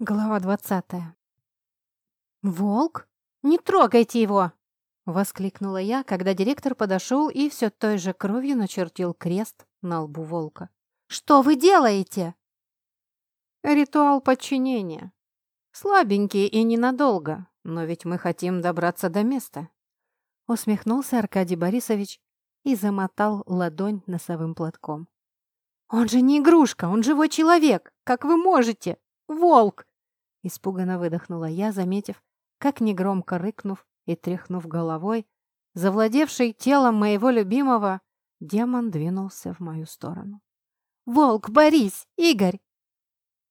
Глава двадцатая. «Волк? Не трогайте его!» — воскликнула я, когда директор подошел и все той же кровью начертил крест на лбу волка. «Что вы делаете?» «Ритуал подчинения. Слабенький и ненадолго, но ведь мы хотим добраться до места». Усмехнулся Аркадий Борисович и замотал ладонь носовым платком. «Он же не игрушка, он живой человек! Как вы можете?» Волк!» Испуганно выдохнула я, заметив, как негромко рыкнув и тряхнув головой, завладевший телом моего любимого, демон двинулся в мою сторону. «Волк, Борис! Игорь!»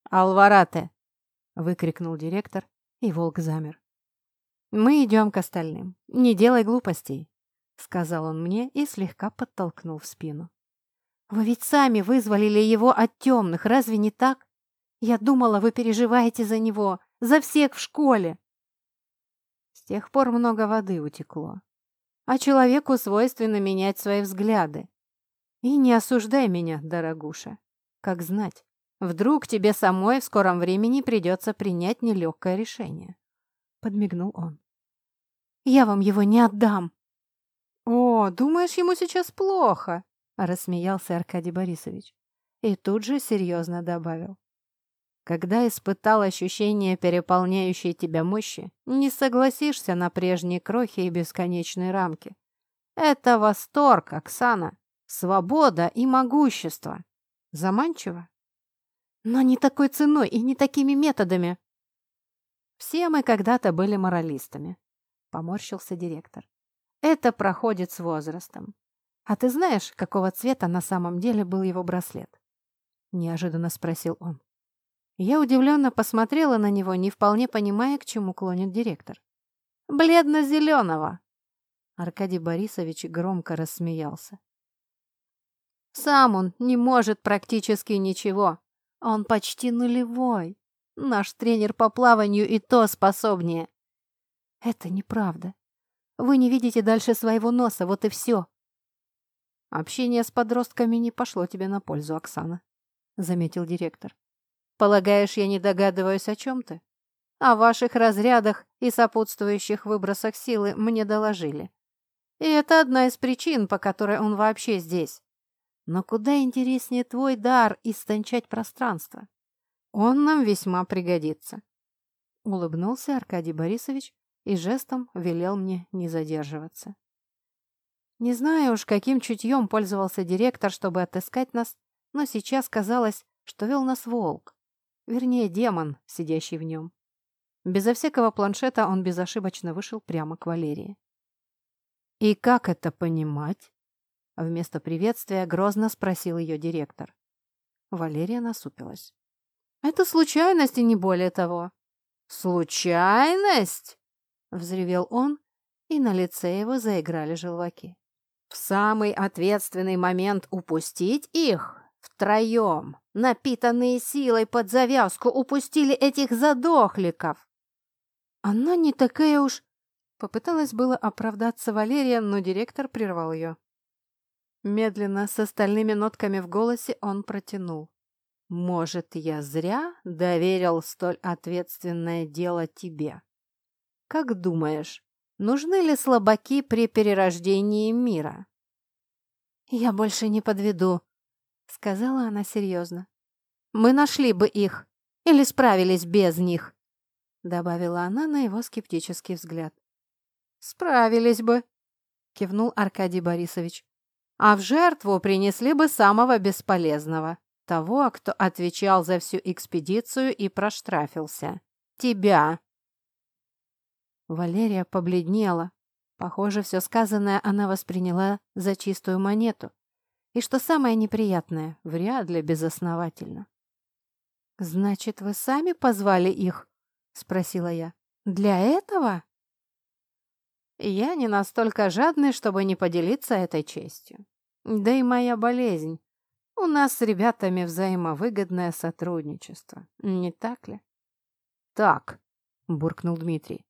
«Алварате!» — выкрикнул директор, и волк замер. «Мы идем к остальным. Не делай глупостей», — сказал он мне и слегка подтолкнул в спину. «Вы ведь сами вызволили его от темных, разве не так? Я думала, вы переживаете за него, за всех в школе. С тех пор много воды утекло. А человеку свойственно менять свои взгляды. И не осуждай меня, дорогуша. Как знать, вдруг тебе самой в скором времени придется принять нелегкое решение. Подмигнул он. Я вам его не отдам. О, думаешь, ему сейчас плохо? Рассмеялся Аркадий Борисович. И тут же серьезно добавил. Когда испытал ощущение переполняющей тебя мощи, не согласишься на прежние крохи и бесконечные рамки. Это восторг, Оксана, свобода и могущество. Заманчиво? Но не такой ценой и не такими методами. Все мы когда-то были моралистами, поморщился директор. Это проходит с возрастом. А ты знаешь, какого цвета на самом деле был его браслет? Неожиданно спросил он. Я удивленно посмотрела на него, не вполне понимая, к чему клонит директор. «Бледно-зеленого!» Аркадий Борисович громко рассмеялся. «Сам он не может практически ничего. Он почти нулевой. Наш тренер по плаванию и то способнее». «Это неправда. Вы не видите дальше своего носа, вот и все». «Общение с подростками не пошло тебе на пользу, Оксана», — заметил директор. Полагаешь, я не догадываюсь о чем ты? О ваших разрядах и сопутствующих выбросах силы мне доложили. И это одна из причин, по которой он вообще здесь. Но куда интереснее твой дар истончать пространство. Он нам весьма пригодится. Улыбнулся Аркадий Борисович и жестом велел мне не задерживаться. Не знаю уж, каким чутьем пользовался директор, чтобы отыскать нас, но сейчас казалось, что вел нас волк. Вернее, демон, сидящий в нем. Безо всякого планшета он безошибочно вышел прямо к Валерии. «И как это понимать?» Вместо приветствия грозно спросил ее директор. Валерия насупилась. «Это случайность и не более того». «Случайность?» — взревел он, и на лице его заиграли желваки. «В самый ответственный момент упустить их? Втроем, напитанные силой под завязку, упустили этих задохликов. Она не такая уж... Попыталась было оправдаться Валерия, но директор прервал ее. Медленно, с остальными нотками в голосе, он протянул. «Может, я зря доверил столь ответственное дело тебе? Как думаешь, нужны ли слабаки при перерождении мира?» «Я больше не подведу», — сказала она серьезно. «Мы нашли бы их или справились без них», — добавила она на его скептический взгляд. «Справились бы», — кивнул Аркадий Борисович. «А в жертву принесли бы самого бесполезного, того, кто отвечал за всю экспедицию и проштрафился. Тебя». Валерия побледнела. Похоже, все сказанное она восприняла за чистую монету. И что самое неприятное, вряд ли безосновательно. «Значит, вы сами позвали их?» — спросила я. «Для этого?» Я не настолько жадный, чтобы не поделиться этой честью. Да и моя болезнь. У нас с ребятами взаимовыгодное сотрудничество, не так ли? «Так», — буркнул Дмитрий.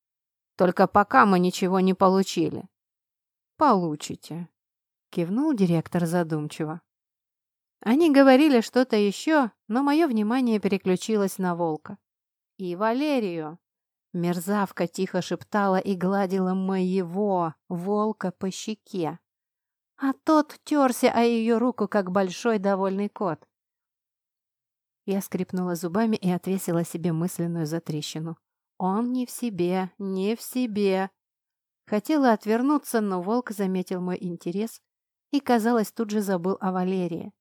«Только пока мы ничего не получили». «Получите», кивнул директор задумчиво. Они говорили что-то еще, но мое внимание переключилось на волка. и Валерию. Мерзавка тихо шептала и гладила моего волка по щеке. А тот терся о ее руку, как большой довольный кот. Я скрипнула зубами и отвесила себе мысленную затрещину. Он не в себе, не в себе. Хотела отвернуться, но волк заметил мой интерес и, казалось, тут же забыл о Валерии.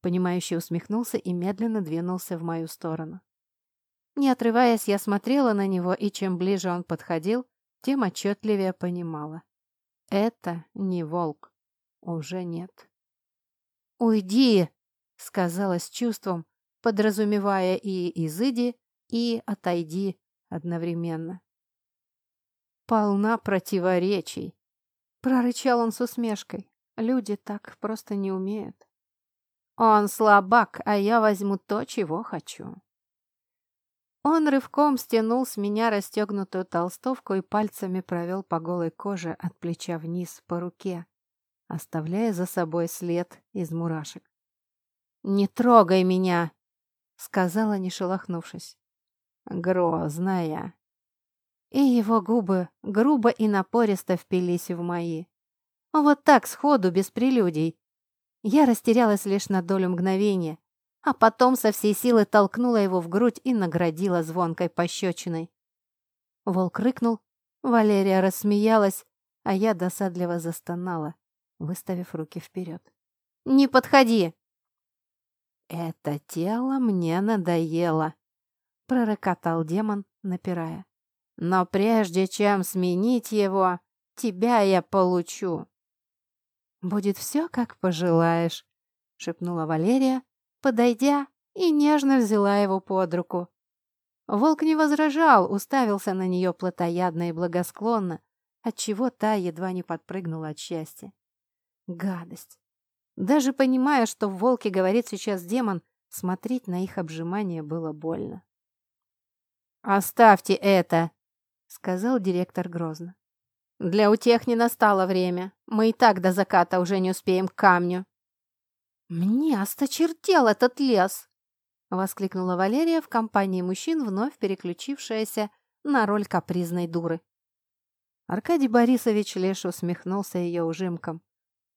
Понимающе усмехнулся и медленно двинулся в мою сторону. Не отрываясь, я смотрела на него, и чем ближе он подходил, тем отчетливее понимала. Это не волк. Уже нет. «Уйди!» — сказала с чувством, подразумевая и «изыди», и «отойди» одновременно. «Полна противоречий», — прорычал он с усмешкой. «Люди так просто не умеют». «Он слабак, а я возьму то, чего хочу». Он рывком стянул с меня расстегнутую толстовку и пальцами провел по голой коже от плеча вниз по руке, оставляя за собой след из мурашек. «Не трогай меня!» — сказала, не шелохнувшись. «Грозная!» И его губы грубо и напористо впились в мои. Вот так, сходу, без прелюдий. Я растерялась лишь на долю мгновения, а потом со всей силы толкнула его в грудь и наградила звонкой пощечиной. Волк рыкнул, Валерия рассмеялась, а я досадливо застонала, выставив руки вперед. «Не подходи!» «Это тело мне надоело», — пророкотал демон, напирая. «Но прежде чем сменить его, тебя я получу». «Будет все, как пожелаешь», — шепнула Валерия, подойдя и нежно взяла его под руку. Волк не возражал, уставился на нее плотоядно и благосклонно, отчего та едва не подпрыгнула от счастья. Гадость! Даже понимая, что в волке говорит сейчас демон, смотреть на их обжимание было больно. «Оставьте это!» — сказал директор грозно. «Для утех не настало время. Мы и так до заката уже не успеем к камню». «Мне осточертел этот лес!» — воскликнула Валерия в компании мужчин, вновь переключившаяся на роль капризной дуры. Аркадий Борисович лишь усмехнулся ее ужимком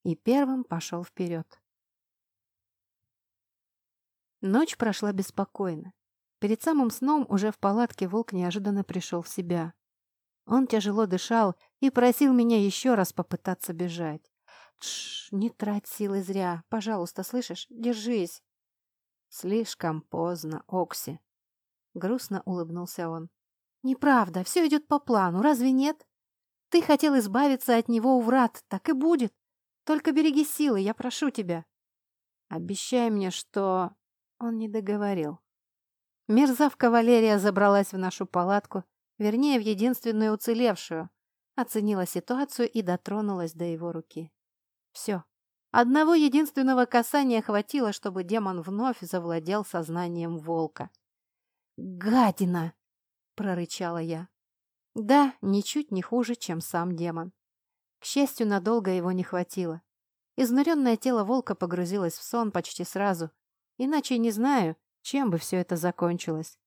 и первым пошел вперед. Ночь прошла беспокойно. Перед самым сном уже в палатке волк неожиданно пришел в себя. Он тяжело дышал и просил меня еще раз попытаться бежать. Тш, не трать силы зря. Пожалуйста, слышишь? Держись. Слишком поздно, Окси. Грустно улыбнулся он. Неправда, все идет по плану, разве нет? Ты хотел избавиться от него у врат, так и будет. Только береги силы, я прошу тебя. Обещай мне, что... Он не договорил. Мерзавка Валерия забралась в нашу палатку, вернее, в единственную уцелевшую, оценила ситуацию и дотронулась до его руки. Все. Одного единственного касания хватило, чтобы демон вновь завладел сознанием волка. «Гадина!» — прорычала я. Да, ничуть не хуже, чем сам демон. К счастью, надолго его не хватило. Изнуренное тело волка погрузилось в сон почти сразу, иначе не знаю, чем бы все это закончилось.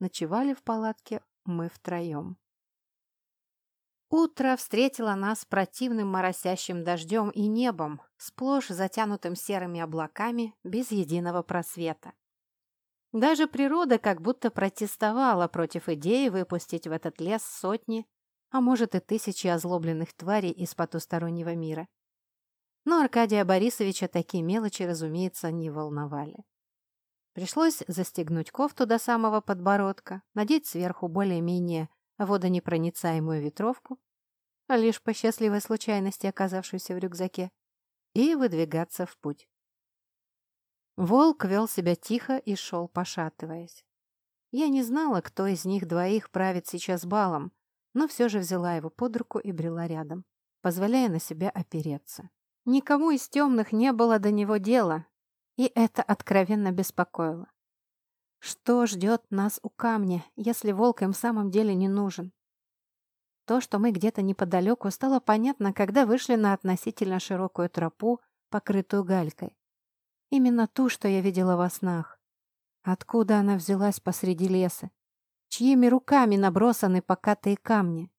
Ночевали в палатке мы втроем. Утро встретило нас противным моросящим дождем и небом, сплошь затянутым серыми облаками, без единого просвета. Даже природа как будто протестовала против идеи выпустить в этот лес сотни, а может и тысячи озлобленных тварей из потустороннего мира. Но Аркадия Борисовича такие мелочи, разумеется, не волновали. Пришлось застегнуть кофту до самого подбородка, надеть сверху более-менее водонепроницаемую ветровку, лишь по счастливой случайности оказавшуюся в рюкзаке, и выдвигаться в путь. Волк вел себя тихо и шел, пошатываясь. Я не знала, кто из них двоих правит сейчас балом, но все же взяла его под руку и брела рядом, позволяя на себя опереться. Никому из темных не было до него дела, и это откровенно беспокоило. Что ждет нас у камня, если волк им в самом деле не нужен? То, что мы где-то неподалеку, стало понятно, когда вышли на относительно широкую тропу, покрытую галькой. Именно ту, что я видела во снах. Откуда она взялась посреди леса? чьими руками набросаны покатые камни.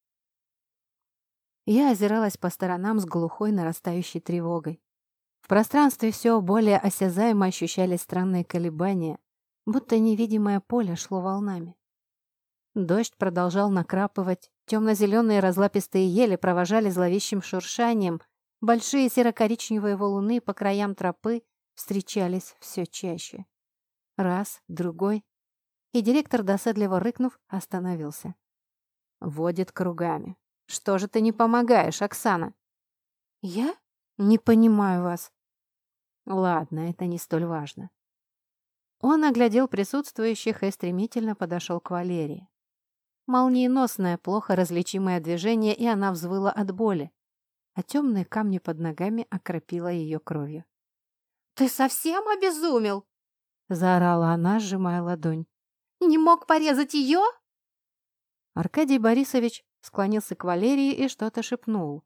Я озиралась по сторонам с глухой нарастающей тревогой. В пространстве все более осязаемо ощущались странные колебания, будто невидимое поле шло волнами. Дождь продолжал накрапывать, темно-зеленые разлапистые ели провожали зловещим шуршанием, большие серо-коричневые валуны по краям тропы встречались все чаще. Раз, другой. И директор, досадливо рыкнув, остановился. Водит кругами. «Что же ты не помогаешь, Оксана?» «Я? Не понимаю вас». «Ладно, это не столь важно». Он оглядел присутствующих и стремительно подошел к Валерии. Молниеносное, плохо различимое движение, и она взвыла от боли, а темные камни под ногами окропила ее кровью. «Ты совсем обезумел?» — заорала она, сжимая ладонь. «Не мог порезать ее?» Аркадий Борисович склонился к Валерии и что-то шепнул,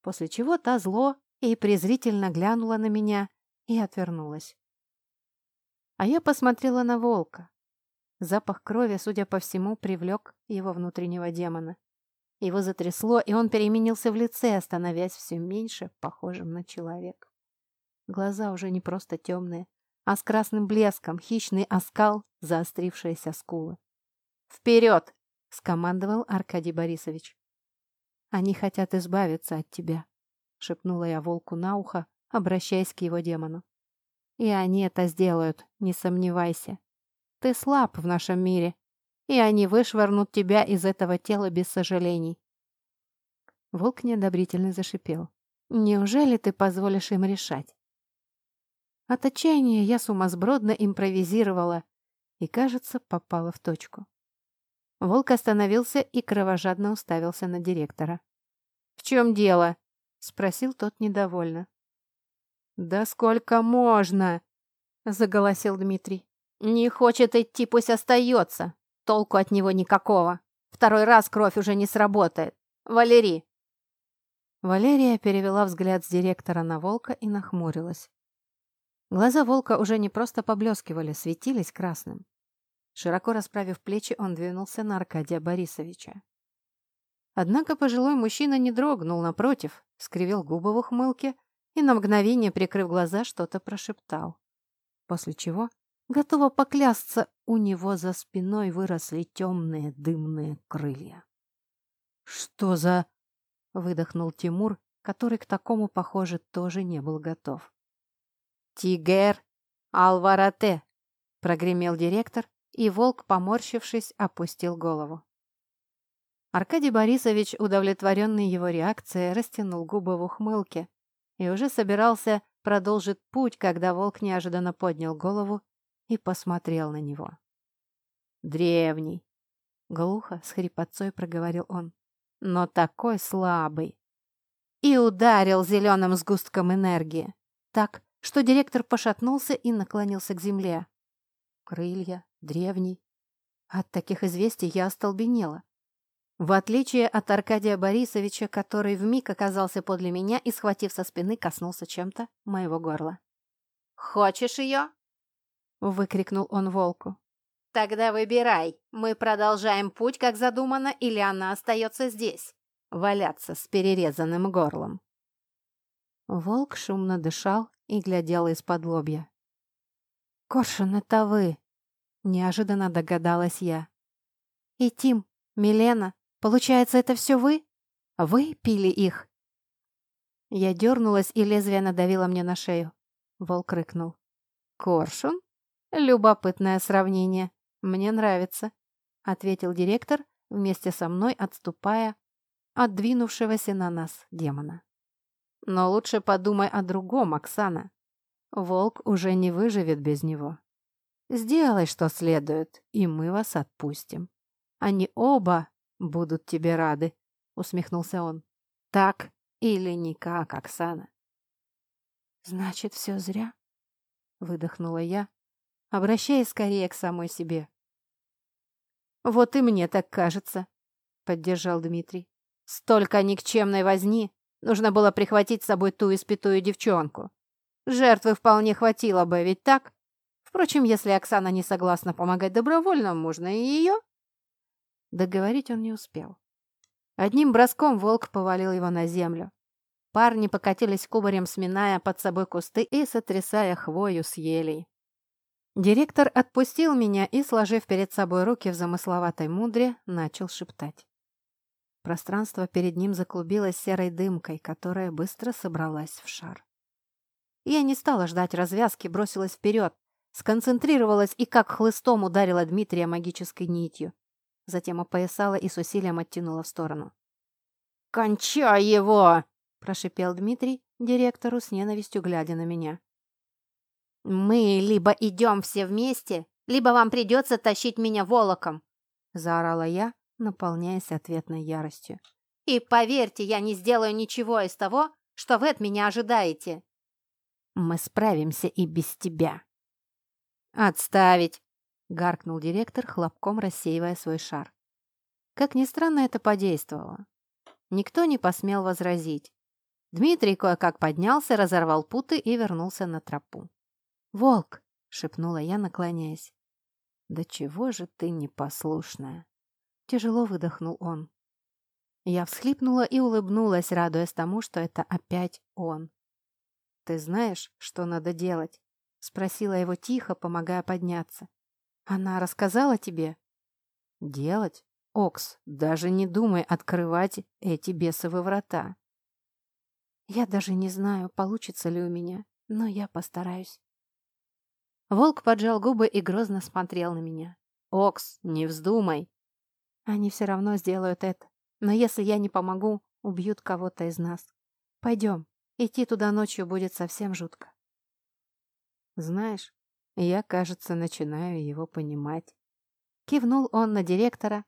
после чего та зло и презрительно глянула на меня и отвернулась. А я посмотрела на волка. Запах крови, судя по всему, привлек его внутреннего демона. Его затрясло, и он переменился в лице, становясь все меньше похожим на человека. Глаза уже не просто темные, а с красным блеском, хищный оскал, заострившиеся скулы. «Вперед!» — скомандовал Аркадий Борисович. «Они хотят избавиться от тебя», — шепнула я волку на ухо, обращаясь к его демону. «И они это сделают, не сомневайся. Ты слаб в нашем мире, и они вышвырнут тебя из этого тела без сожалений». Волк неодобрительно зашипел. «Неужели ты позволишь им решать?» От отчаяния я сумасбродно импровизировала и, кажется, попала в точку. Волк остановился и кровожадно уставился на директора. «В чем дело?» — спросил тот недовольно. «Да сколько можно?» — заголосил Дмитрий. «Не хочет идти, пусть остается. Толку от него никакого. Второй раз кровь уже не сработает. Валерий!» Валерия перевела взгляд с директора на волка и нахмурилась. Глаза волка уже не просто поблескивали, светились красным. Широко расправив плечи, он двинулся на Аркадия Борисовича. Однако пожилой мужчина не дрогнул, напротив, скривил губы в ухмылке и на мгновение, прикрыв глаза, что-то прошептал. После чего, готово поклясться, у него за спиной выросли темные дымные крылья. «Что за...» — выдохнул Тимур, который к такому, похоже, тоже не был готов. «Тигер Алварате!» — прогремел директор, и волк, поморщившись, опустил голову. Аркадий Борисович, удовлетворенный его реакцией, растянул губы в ухмылке и уже собирался продолжить путь, когда волк неожиданно поднял голову и посмотрел на него. «Древний!» — глухо, с хрипотцой проговорил он. «Но такой слабый!» И ударил зеленым сгустком энергии, так, что директор пошатнулся и наклонился к земле. Крылья, древний. От таких известий я остолбенела. В отличие от Аркадия Борисовича, который вмиг оказался подле меня и, схватив со спины, коснулся чем-то моего горла. «Хочешь ее?» — выкрикнул он волку. «Тогда выбирай, мы продолжаем путь, как задумано, или она остается здесь, валяться с перерезанным горлом». Волк шумно дышал и глядел из-под лобья. «Коршун, это вы!» — неожиданно догадалась я. «И Тим, Милена, получается, это все вы? Вы пили их?» Я дернулась, и лезвие надавило мне на шею. Волк рыкнул. «Коршун? Любопытное сравнение. Мне нравится», — ответил директор, вместе со мной отступая от двинувшегося на нас демона. «Но лучше подумай о другом, Оксана. Волк уже не выживет без него. Сделай, что следует, и мы вас отпустим. Они оба будут тебе рады, усмехнулся он. Так или никак, Оксана. Значит, все зря? Выдохнула я, обращаясь скорее к самой себе. Вот и мне так кажется, поддержал Дмитрий. Столько никчемной возни, нужно было прихватить с собой ту испитую девчонку. Жертвы вполне хватило бы, ведь так? Впрочем, если Оксана не согласна помогать добровольно, можно и ее. Договорить он не успел. Одним броском волк повалил его на землю. Парни покатились кубарем, сминая под собой кусты и сотрясая хвою с елей. Директор отпустил меня и, сложив перед собой руки в замысловатой мудре, начал шептать. Пространство перед ним заклубилось серой дымкой, которая быстро собралась в шар. Я не стала ждать развязки, бросилась вперед, сконцентрировалась и как хлыстом ударила Дмитрия магической нитью. Затем опоясала и с усилием оттянула в сторону. «Кончай его!» – прошипел Дмитрий, директору с ненавистью глядя на меня. «Мы либо идем все вместе, либо вам придется тащить меня волоком!» – заорала я, наполняясь ответной яростью. «И поверьте, я не сделаю ничего из того, что вы от меня ожидаете!» «Мы справимся и без тебя!» «Отставить!» — гаркнул директор, хлопком рассеивая свой шар. Как ни странно, это подействовало. Никто не посмел возразить. Дмитрий кое-как поднялся, разорвал путы и вернулся на тропу. «Волк!» — шепнула я, наклоняясь. «Да чего же ты непослушная?» Тяжело выдохнул он. Я всхлипнула и улыбнулась, радуясь тому, что это опять он. «Ты знаешь, что надо делать?» — спросила его тихо, помогая подняться. «Она рассказала тебе?» «Делать? Окс, даже не думай открывать эти бесовые врата». «Я даже не знаю, получится ли у меня, но я постараюсь». Волк поджал губы и грозно смотрел на меня. «Окс, не вздумай!» Они все равно сделают это. Но если я не помогу, убьют кого-то из нас. Пойдем. Идти туда ночью будет совсем жутко. Знаешь, я, кажется, начинаю его понимать. Кивнул он на директора.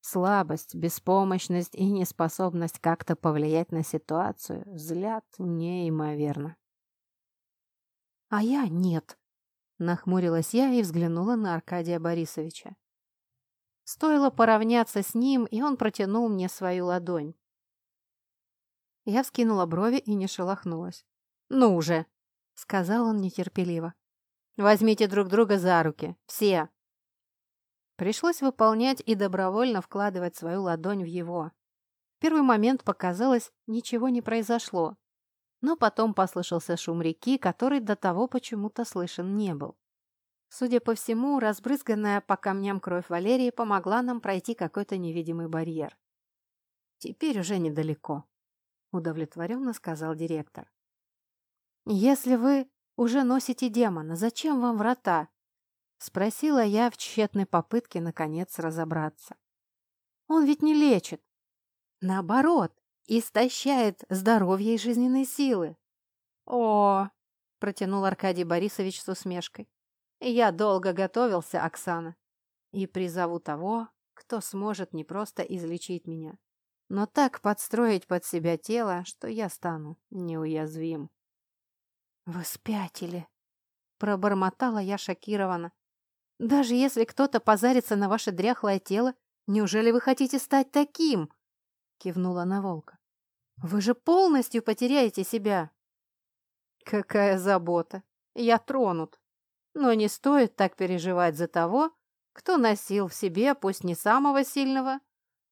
Слабость, беспомощность и неспособность как-то повлиять на ситуацию злят неимоверно. А я нет. Нахмурилась я и взглянула на Аркадия Борисовича. Стоило поравняться с ним, и он протянул мне свою ладонь. Я вскинула брови и не шелохнулась. «Ну уже!» — сказал он нетерпеливо. «Возьмите друг друга за руки. Все!» Пришлось выполнять и добровольно вкладывать свою ладонь в его. В первый момент показалось, ничего не произошло. Но потом послышался шум реки, который до того почему-то слышен не был. Судя по всему, разбрызганная по камням кровь Валерии помогла нам пройти какой-то невидимый барьер. «Теперь уже недалеко», — удовлетворенно сказал директор. «Если вы уже носите демона, зачем вам врата?» — спросила я в тщетной попытке, наконец, разобраться. «Он ведь не лечит. Наоборот, истощает здоровье и жизненные силы». «О!» — протянул Аркадий Борисович с усмешкой. Я долго готовился, Оксана, и призову того, кто сможет не просто излечить меня, но так подстроить под себя тело, что я стану неуязвим. «Вы спятили!» — пробормотала я шокированно. «Даже если кто-то позарится на ваше дряхлое тело, неужели вы хотите стать таким?» — кивнула на волка. «Вы же полностью потеряете себя!» «Какая забота! Я тронут!» Но не стоит так переживать за того, кто носил в себе, пусть не самого сильного,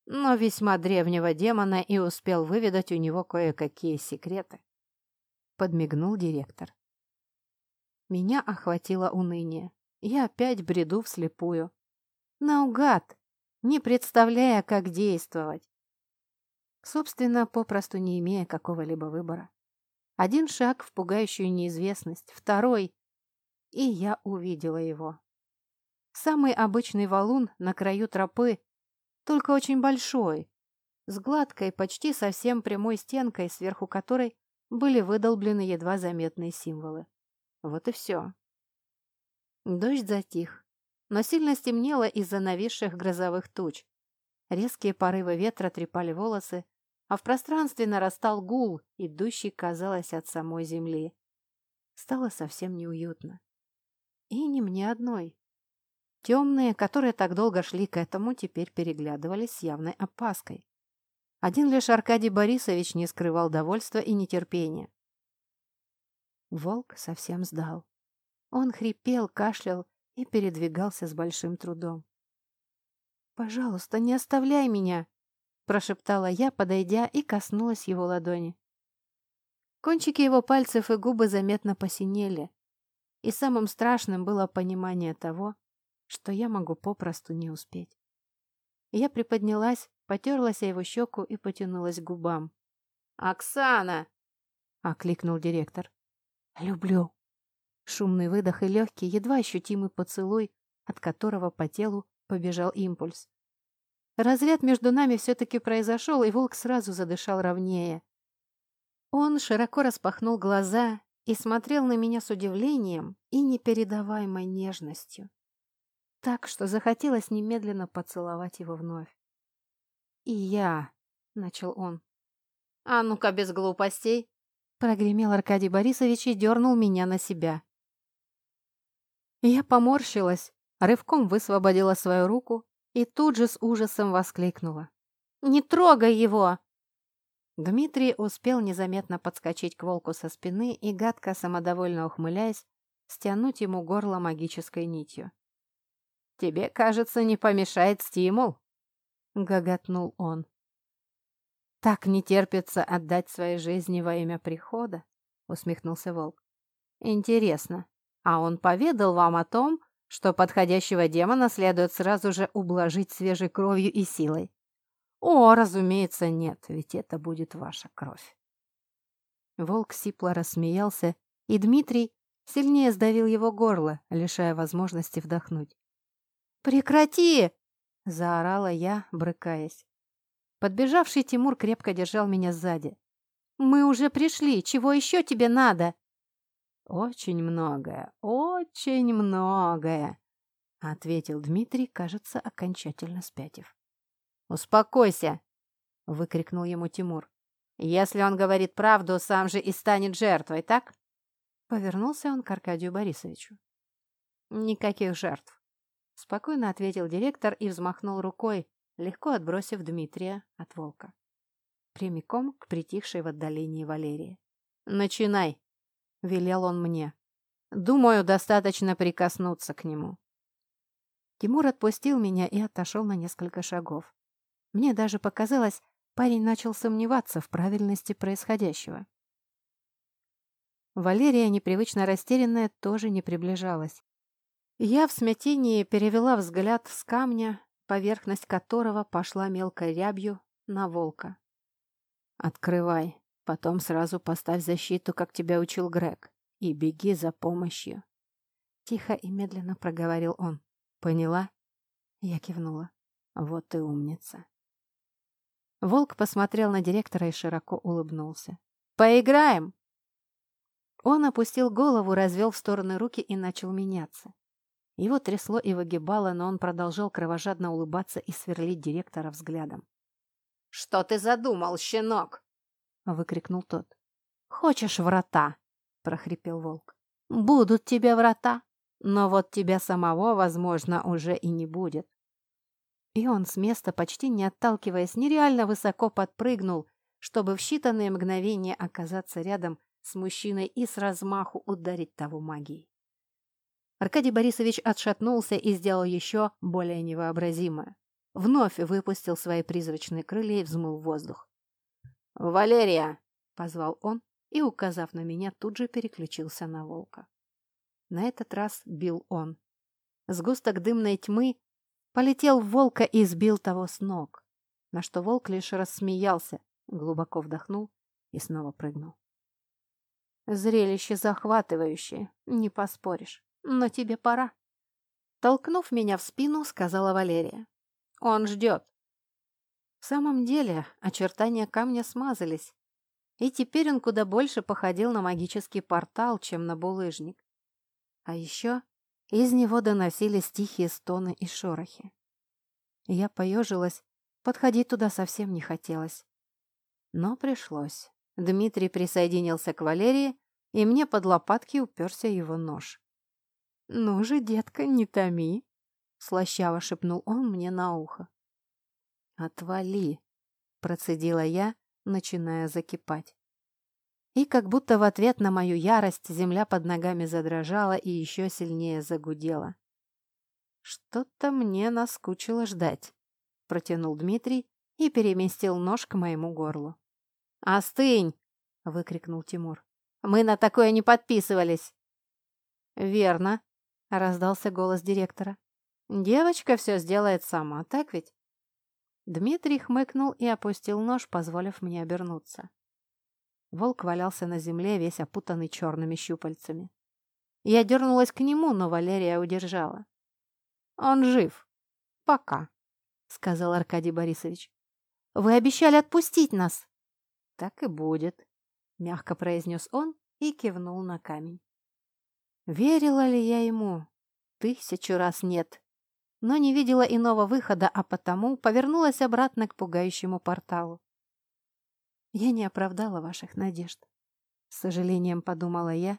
но весьма древнего демона и успел выведать у него кое-какие секреты. Подмигнул директор. Меня охватило уныние. Я опять бреду вслепую. Наугад, не представляя, как действовать. Собственно, попросту не имея какого-либо выбора. Один шаг в пугающую неизвестность, второй и я увидела его. Самый обычный валун на краю тропы, только очень большой, с гладкой, почти совсем прямой стенкой, сверху которой были выдолблены едва заметные символы. Вот и все. Дождь затих, но сильно стемнело из-за нависших грозовых туч. Резкие порывы ветра трепали волосы, а в пространстве нарастал гул, идущий, казалось, от самой земли. Стало совсем неуютно. И не мне одной. Темные, которые так долго шли к этому, теперь переглядывались с явной опаской. Один лишь Аркадий Борисович не скрывал довольства и нетерпения. Волк совсем сдал. Он хрипел, кашлял и передвигался с большим трудом. «Пожалуйста, не оставляй меня!» прошептала я, подойдя и коснулась его ладони. Кончики его пальцев и губы заметно посинели, и самым страшным было понимание того, что я могу попросту не успеть. Я приподнялась, потерлась о его щеку и потянулась к губам. «Оксана!» — окликнул директор. «Люблю». Шумный выдох и легкий, едва ощутимый поцелуй, от которого по телу побежал импульс. Разряд между нами все-таки произошел, и волк сразу задышал ровнее. Он широко распахнул глаза и смотрел на меня с удивлением и непередаваемой нежностью. Так что захотелось немедленно поцеловать его вновь. «И я», — начал он. «А ну-ка, без глупостей!» Прогремел Аркадий Борисович и дернул меня на себя. Я поморщилась, рывком высвободила свою руку и тут же с ужасом воскликнула. «Не трогай его!» Дмитрий успел незаметно подскочить к волку со спины и, гадко самодовольно ухмыляясь, стянуть ему горло магической нитью. «Тебе, кажется, не помешает стимул», — гоготнул он. «Так не терпится отдать своей жизни во имя прихода», — усмехнулся волк. «Интересно, а он поведал вам о том, что подходящего демона следует сразу же ублажить свежей кровью и силой?» «О, разумеется, нет, ведь это будет ваша кровь». Волк сипло рассмеялся, и Дмитрий сильнее сдавил его горло, лишая возможности вдохнуть. «Прекрати!» — заорала я, брыкаясь. Подбежавший Тимур крепко держал меня сзади. «Мы уже пришли, чего еще тебе надо?» «Очень многое, очень многое», — ответил Дмитрий, кажется, окончательно спятив. «Успокойся!» — выкрикнул ему Тимур. «Если он говорит правду, сам же и станет жертвой, так?» Повернулся он к Аркадию Борисовичу. «Никаких жертв», — спокойно ответил директор и взмахнул рукой, легко отбросив Дмитрия от волка. Прямиком к притихшей в отдалении Валерии. «Начинай!» — велел он мне. «Думаю, достаточно прикоснуться к нему». Тимур отпустил меня и отошел на несколько шагов. Мне даже показалось, парень начал сомневаться в правильности происходящего. Валерия, непривычно растерянная, тоже не приближалась. Я в смятении перевела взгляд с камня, поверхность которого пошла мелкой рябью на волка. «Открывай, потом сразу поставь защиту, как тебя учил Грег, и беги за помощью». Тихо и медленно проговорил он. «Поняла?» Я кивнула. «Вот и умница». Волк посмотрел на директора и широко улыбнулся. «Поиграем!» Он опустил голову, развел в стороны руки и начал меняться. Его трясло и выгибало, но он продолжал кровожадно улыбаться и сверлить директора взглядом. «Что ты задумал, щенок?» — выкрикнул тот. «Хочешь врата?» — прохрипел волк. «Будут тебе врата, но вот тебя самого, возможно, уже и не будет. И он с места, почти не отталкиваясь, нереально высоко подпрыгнул, чтобы в считанные мгновения оказаться рядом с мужчиной и с размаху ударить того магией. Аркадий Борисович отшатнулся и сделал еще более невообразимое. Вновь выпустил свои призрачные крылья и взмыл воздух. «Валерия!» — позвал он и, указав на меня, тут же переключился на волка. На этот раз бил он. Сгусток дымной тьмы полетел в волка и сбил того с ног, на что волк лишь рассмеялся, глубоко вдохнул и снова прыгнул. Зрелище захватывающее, не поспоришь, но тебе пора. Толкнув меня в спину, сказала Валерия. Он ждет. В самом деле, очертания камня смазались, и теперь он куда больше походил на магический портал, чем на булыжник. А еще из него доносились тихие стоны и шорохи. Я поежилась, подходить туда совсем не хотелось. Но пришлось. Дмитрий присоединился к Валерии, и мне под лопатки уперся его нож. «Ну же, детка, не томи!» — слащаво шепнул он мне на ухо. «Отвали!» — процедила я, начиная закипать. И как будто в ответ на мою ярость земля под ногами задрожала и еще сильнее загудела. Что-то мне наскучило ждать. протянул Дмитрий и переместил нож к моему горлу. «Остынь!» — выкрикнул Тимур. «Мы на такое не подписывались!» «Верно!» — раздался голос директора. «Девочка все сделает сама, так ведь?» Дмитрий хмыкнул и опустил нож, позволив мне обернуться. Волк валялся на земле, весь опутанный черными щупальцами. Я дернулась к нему, но Валерия удержала. «Он жив. Пока», — сказал Аркадий Борисович. «Вы обещали отпустить нас!» «Так и будет», — мягко произнес он и кивнул на камень. Верила ли я ему? Тысячу раз нет. Но не видела иного выхода, а потому повернулась обратно к пугающему порталу. Я не оправдала ваших надежд. С сожалением подумала я,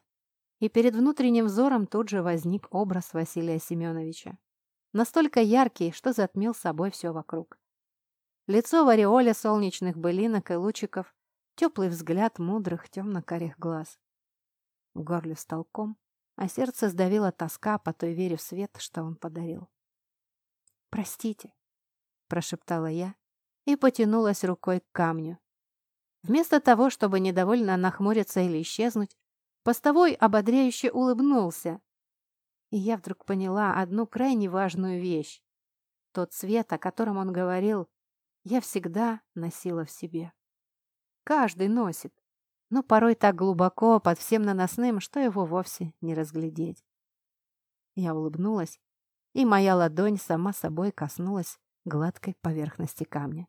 и перед внутренним взором тут же возник образ Василия Семеновича. Настолько яркий, что затмил собой все вокруг. Лицо в ореоле солнечных былинок и лучиков, теплый взгляд мудрых темно-карих глаз. В горле встал ком, а сердце сдавило тоска по той вере в свет, что он подарил. «Простите», — прошептала я и потянулась рукой к камню. Вместо того, чтобы недовольно нахмуриться или исчезнуть, постовой ободряюще улыбнулся. И я вдруг поняла одну крайне важную вещь. Тот цвет, о котором он говорил, я всегда носила в себе. Каждый носит, но порой так глубоко под всем наносным, что его вовсе не разглядеть. Я улыбнулась, и моя ладонь сама собой коснулась гладкой поверхности камня.